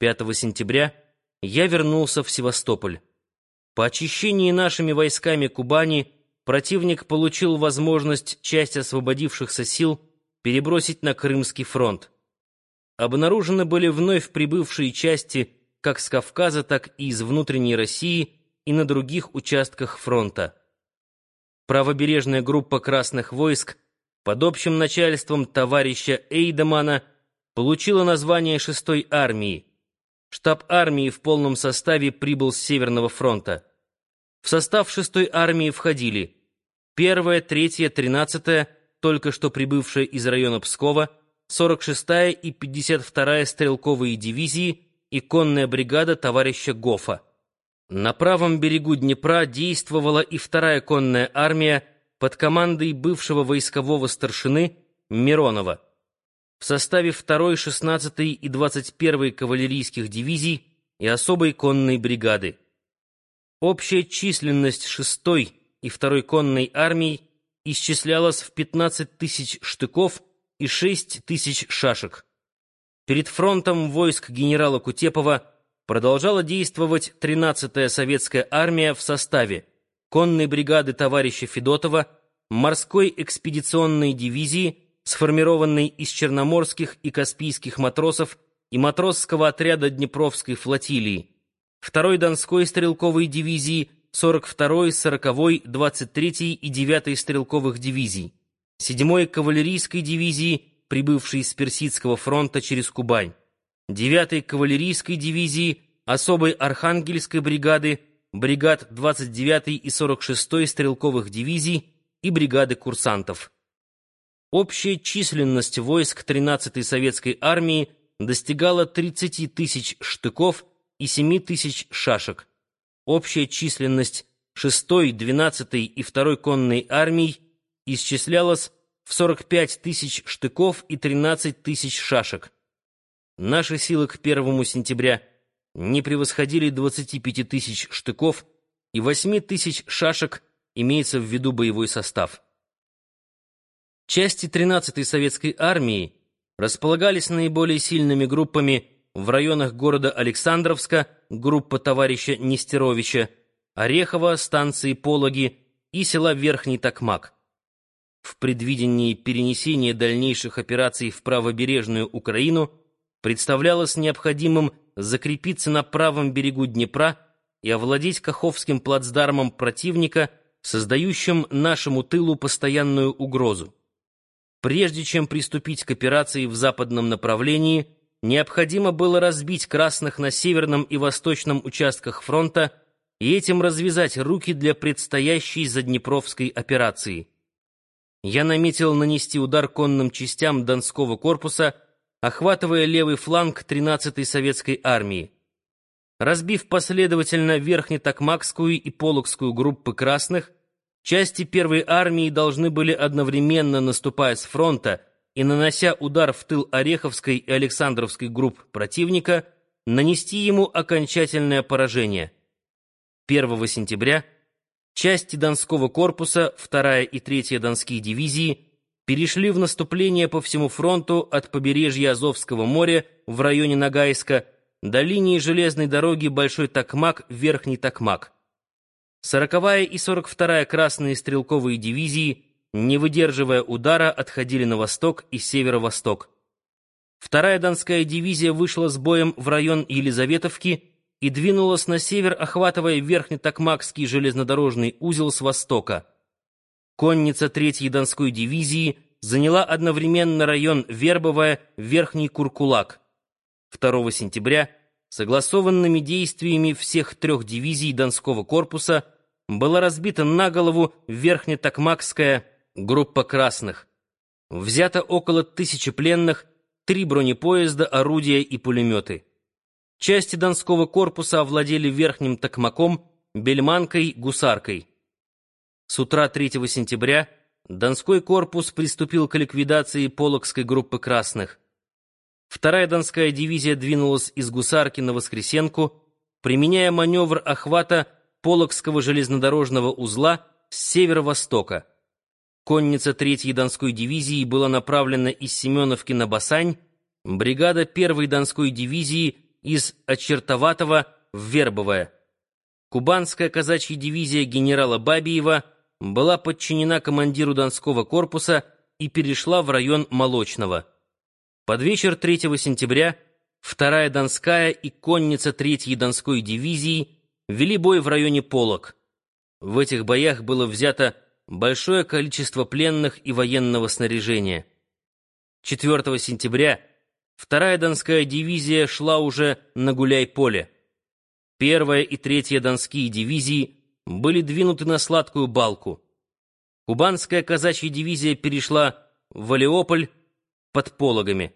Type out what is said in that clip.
5 сентября я вернулся в Севастополь. По очищении нашими войсками Кубани противник получил возможность часть освободившихся сил перебросить на Крымский фронт. Обнаружены были вновь прибывшие части как с Кавказа, так и из внутренней России и на других участках фронта. Правобережная группа красных войск под общим начальством товарища Эйдемана получила название шестой армии. Штаб армии в полном составе прибыл с Северного фронта. В состав шестой армии входили первая, третья, тринадцатая, только что прибывшая из района Пскова, 46-я и 52-я стрелковые дивизии и конная бригада товарища Гофа. На правом берегу Днепра действовала и вторая конная армия под командой бывшего войскового старшины Миронова в составе 2-й, 16-й и 21-й кавалерийских дивизий и особой конной бригады. Общая численность 6-й и 2-й конной армий исчислялась в 15 тысяч штыков и 6 тысяч шашек. Перед фронтом войск генерала Кутепова продолжала действовать 13-я советская армия в составе конной бригады товарища Федотова, морской экспедиционной дивизии, сформированной из черноморских и каспийских матросов и матросского отряда Днепровской флотилии, 2-й Донской стрелковой дивизии, 42-й, 40-й, 23-й и 9-й стрелковых дивизий, 7-й кавалерийской дивизии, прибывшей с Персидского фронта через Кубань, 9-й кавалерийской дивизии, особой архангельской бригады, бригад 29-й и 46-й стрелковых дивизий и бригады курсантов. Общая численность войск 13-й советской армии достигала 30 тысяч штыков и 7 тысяч шашек. Общая численность 6-й, 12-й и 2-й конной армий исчислялась в 45 тысяч штыков и 13 тысяч шашек. Наши силы к 1 сентября не превосходили 25 тысяч штыков и 8 тысяч шашек, имеется в виду боевой состав. Части 13-й советской армии располагались наиболее сильными группами в районах города Александровска, группа товарища Нестеровича, Орехова, станции Пологи и села Верхний Токмак. В предвидении перенесения дальнейших операций в правобережную Украину представлялось необходимым закрепиться на правом берегу Днепра и овладеть Каховским плацдармом противника, создающим нашему тылу постоянную угрозу. Прежде чем приступить к операции в западном направлении, необходимо было разбить красных на северном и восточном участках фронта и этим развязать руки для предстоящей заднепровской операции. Я наметил нанести удар конным частям Донского корпуса, охватывая левый фланг 13-й советской армии. Разбив последовательно Верхнетокмакскую и Полокскую группы красных, Части первой армии должны были одновременно, наступая с фронта и нанося удар в тыл Ореховской и Александровской групп противника, нанести ему окончательное поражение. 1 сентября части Донского корпуса, 2 и 3 Донские дивизии перешли в наступление по всему фронту от побережья Азовского моря в районе Ногайска до линии железной дороги Большой Токмак-Верхний Токмак. Сороковая и сорок вторая красные стрелковые дивизии, не выдерживая удара, отходили на восток и северо-восток. Вторая Донская дивизия вышла с боем в район Елизаветовки и двинулась на север, охватывая Верхний-Токмакский железнодорожный узел с востока. Конница Третьей Донской дивизии заняла одновременно район Вербовая, Верхний Куркулак. 2 сентября согласованными действиями всех трех дивизий Донского корпуса была разбита на голову Верхнетокмакская группа красных. Взято около тысячи пленных, три бронепоезда, орудия и пулеметы. Части Донского корпуса овладели Верхним Токмаком, Бельманкой, Гусаркой. С утра 3 сентября Донской корпус приступил к ликвидации Полокской группы красных. Вторая Донская дивизия двинулась из Гусарки на Воскресенку, применяя маневр охвата Полокского железнодорожного узла с северо-востока. Конница Третьей Донской дивизии была направлена из Семеновки на Басань, бригада Первой Донской дивизии из Очертоватого в Вербовое. Кубанская казачья дивизия генерала Бабиева была подчинена командиру Донского корпуса и перешла в район Молочного. Под вечер 3 сентября вторая Донская и конница 3-й Донской дивизии вели бой в районе Полок. В этих боях было взято большое количество пленных и военного снаряжения. 4 сентября вторая Донская дивизия шла уже на Гуляй-поле. Первая и третья Донские дивизии были двинуты на Сладкую Балку. Кубанская казачья дивизия перешла в Валиополь под Пологами.